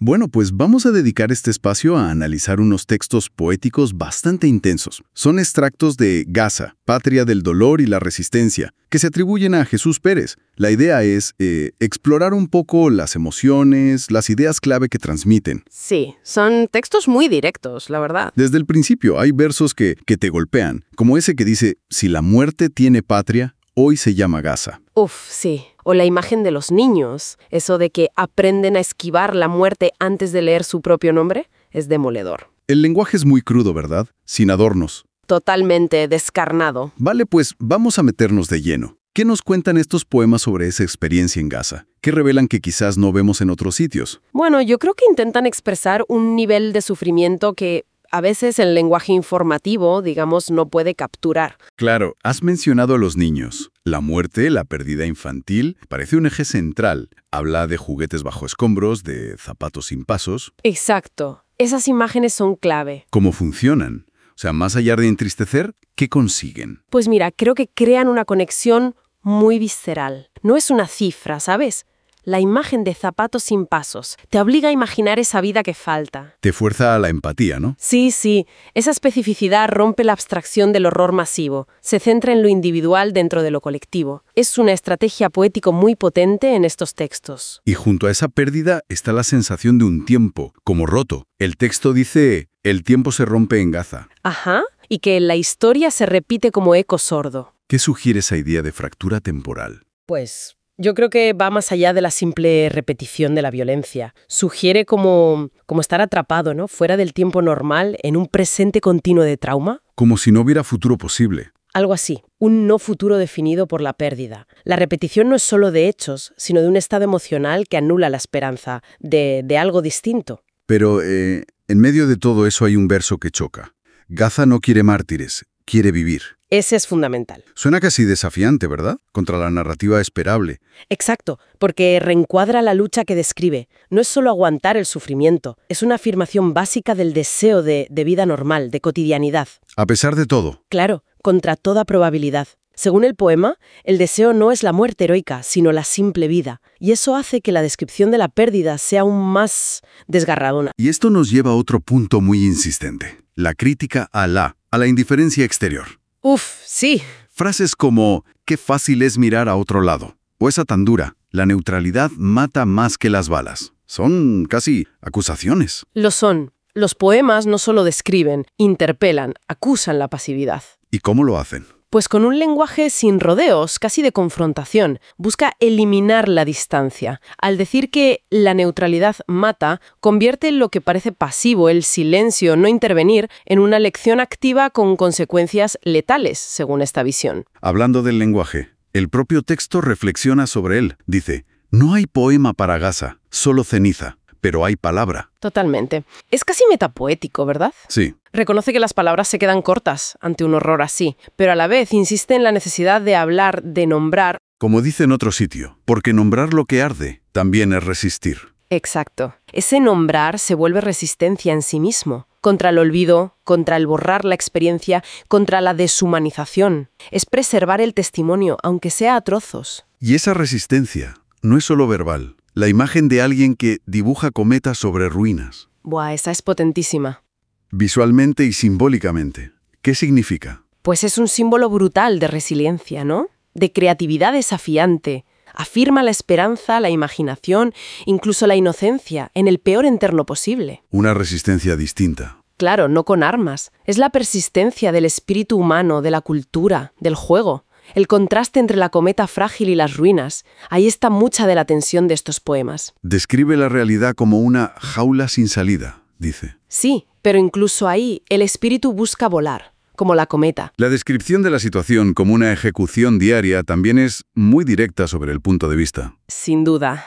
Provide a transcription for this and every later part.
Bueno, pues vamos a dedicar este espacio a analizar unos textos poéticos bastante intensos. Son extractos de Gaza, Patria del Dolor y la Resistencia, que se atribuyen a Jesús Pérez. La idea es eh, explorar un poco las emociones, las ideas clave que transmiten. Sí, son textos muy directos, la verdad. Desde el principio hay versos que, que te golpean, como ese que dice, si la muerte tiene patria, hoy se llama Gaza. Uf, sí. O la imagen de los niños, eso de que aprenden a esquivar la muerte antes de leer su propio nombre, es demoledor. El lenguaje es muy crudo, ¿verdad? Sin adornos. Totalmente descarnado. Vale, pues vamos a meternos de lleno. ¿Qué nos cuentan estos poemas sobre esa experiencia en Gaza? ¿Qué revelan que quizás no vemos en otros sitios? Bueno, yo creo que intentan expresar un nivel de sufrimiento que a veces el lenguaje informativo, digamos, no puede capturar. Claro, has mencionado a los niños. La muerte, la pérdida infantil, parece un eje central. Habla de juguetes bajo escombros, de zapatos sin pasos. Exacto. Esas imágenes son clave. ¿Cómo funcionan? O sea, más allá de entristecer, ¿qué consiguen? Pues mira, creo que crean una conexión muy visceral. No es una cifra, ¿sabes? La imagen de zapatos sin pasos. Te obliga a imaginar esa vida que falta. Te fuerza a la empatía, ¿no? Sí, sí. Esa especificidad rompe la abstracción del horror masivo. Se centra en lo individual dentro de lo colectivo. Es una estrategia poético muy potente en estos textos. Y junto a esa pérdida está la sensación de un tiempo, como roto. El texto dice, el tiempo se rompe en Gaza. Ajá. Y que la historia se repite como eco sordo. ¿Qué sugiere esa idea de fractura temporal? Pues yo creo que va más allá de la simple repetición de la violencia. Sugiere como, como estar atrapado, ¿no? Fuera del tiempo normal, en un presente continuo de trauma. Como si no hubiera futuro posible. Algo así, un no futuro definido por la pérdida. La repetición no es solo de hechos, sino de un estado emocional que anula la esperanza de, de algo distinto. Pero eh, en medio de todo eso hay un verso que choca. Gaza no quiere mártires, quiere vivir. Ese es fundamental. Suena casi desafiante, ¿verdad? Contra la narrativa esperable. Exacto, porque reencuadra la lucha que describe. No es solo aguantar el sufrimiento, es una afirmación básica del deseo de, de vida normal, de cotidianidad. A pesar de todo. Claro, contra toda probabilidad. Según el poema, el deseo no es la muerte heroica, sino la simple vida, y eso hace que la descripción de la pérdida sea aún más desgarradona. Y esto nos lleva a otro punto muy insistente, la crítica a la, a la indiferencia exterior. Uf, sí. Frases como, qué fácil es mirar a otro lado, o esa tan dura, la neutralidad mata más que las balas. Son casi acusaciones. Lo son. Los poemas no solo describen, interpelan, acusan la pasividad. ¿Y cómo lo hacen? Pues con un lenguaje sin rodeos, casi de confrontación, busca eliminar la distancia. Al decir que la neutralidad mata, convierte lo que parece pasivo, el silencio, no intervenir, en una lección activa con consecuencias letales, según esta visión. Hablando del lenguaje, el propio texto reflexiona sobre él. Dice, no hay poema para Gaza, solo ceniza pero hay palabra. Totalmente. Es casi metapoético, ¿verdad? Sí. Reconoce que las palabras se quedan cortas ante un horror así, pero a la vez insiste en la necesidad de hablar, de nombrar. Como dice en otro sitio, porque nombrar lo que arde también es resistir. Exacto. Ese nombrar se vuelve resistencia en sí mismo, contra el olvido, contra el borrar la experiencia, contra la deshumanización. Es preservar el testimonio, aunque sea a trozos. Y esa resistencia no es solo verbal, la imagen de alguien que dibuja cometas sobre ruinas. Buah, esa es potentísima. Visualmente y simbólicamente. ¿Qué significa? Pues es un símbolo brutal de resiliencia, ¿no? De creatividad desafiante. Afirma la esperanza, la imaginación, incluso la inocencia, en el peor entorno posible. Una resistencia distinta. Claro, no con armas. Es la persistencia del espíritu humano, de la cultura, del juego el contraste entre la cometa frágil y las ruinas, ahí está mucha de la tensión de estos poemas. Describe la realidad como una jaula sin salida, dice. Sí, pero incluso ahí el espíritu busca volar, como la cometa. La descripción de la situación como una ejecución diaria también es muy directa sobre el punto de vista. Sin duda.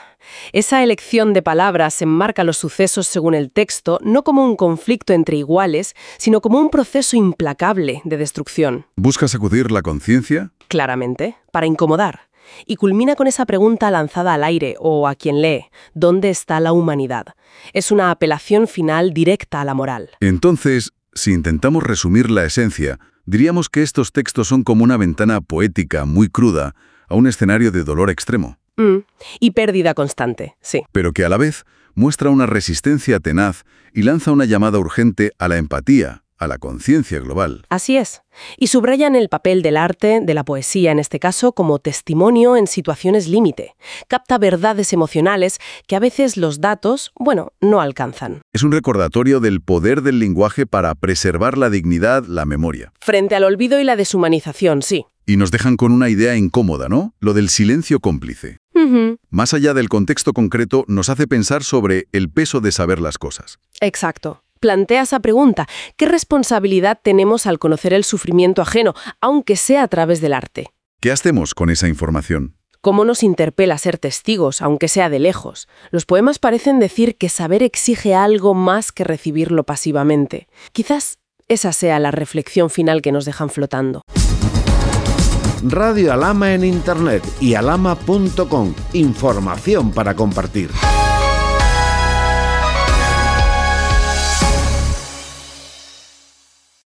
Esa elección de palabras enmarca los sucesos según el texto no como un conflicto entre iguales, sino como un proceso implacable de destrucción. ¿Busca sacudir la conciencia? Claramente, para incomodar. Y culmina con esa pregunta lanzada al aire o a quien lee, ¿dónde está la humanidad? Es una apelación final directa a la moral. Entonces, Si intentamos resumir la esencia, diríamos que estos textos son como una ventana poética muy cruda a un escenario de dolor extremo. Mm, y pérdida constante, sí. Pero que a la vez muestra una resistencia tenaz y lanza una llamada urgente a la empatía, a la conciencia global. Así es. Y subrayan el papel del arte, de la poesía en este caso, como testimonio en situaciones límite. Capta verdades emocionales que a veces los datos, bueno, no alcanzan. Es un recordatorio del poder del lenguaje para preservar la dignidad, la memoria. Frente al olvido y la deshumanización, sí. Y nos dejan con una idea incómoda, ¿no? Lo del silencio cómplice. Más allá del contexto concreto, nos hace pensar sobre el peso de saber las cosas. Exacto plantea esa pregunta. ¿Qué responsabilidad tenemos al conocer el sufrimiento ajeno, aunque sea a través del arte? ¿Qué hacemos con esa información? ¿Cómo nos interpela ser testigos, aunque sea de lejos? Los poemas parecen decir que saber exige algo más que recibirlo pasivamente. Quizás esa sea la reflexión final que nos dejan flotando. Radio Alama en Internet y alama.com. Información para compartir.